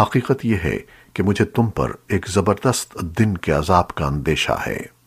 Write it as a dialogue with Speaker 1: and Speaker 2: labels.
Speaker 1: حقیقت یہ ہے کہ مجھے تم پر ایک زبردست دن کے عذاب کا اندیشہ ہے۔